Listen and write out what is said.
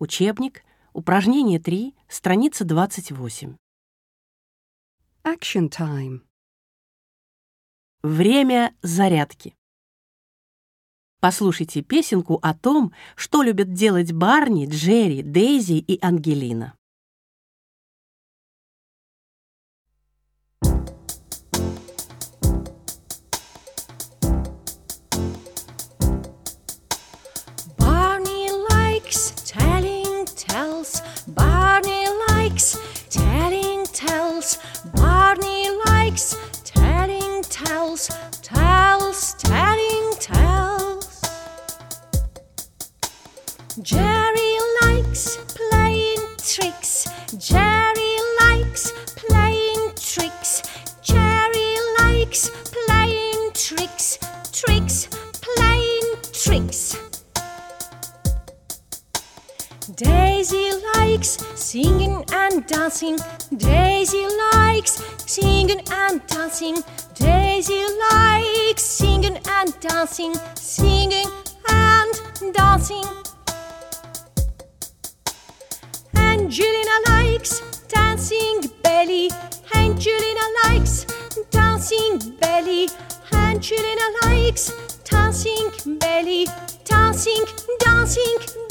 Учебник, упражнение 3, страница 28. Action time. Время зарядки. Послушайте песенку о том, что любят делать Барни, Джерри, Дейзи и Ангелина. Tales, telling tales. Jerry likes playing tricks. Jerry likes playing tricks. Jerry likes playing tricks. Tricks, playing tricks. Daisy likes singing and dancing. Daisy likes singing and dancing. Daisy likes singing and dancing. Singing and dancing. Angelina likes dancing belly. Angelina likes dancing belly. Angelina likes dancing belly. Dancing, dancing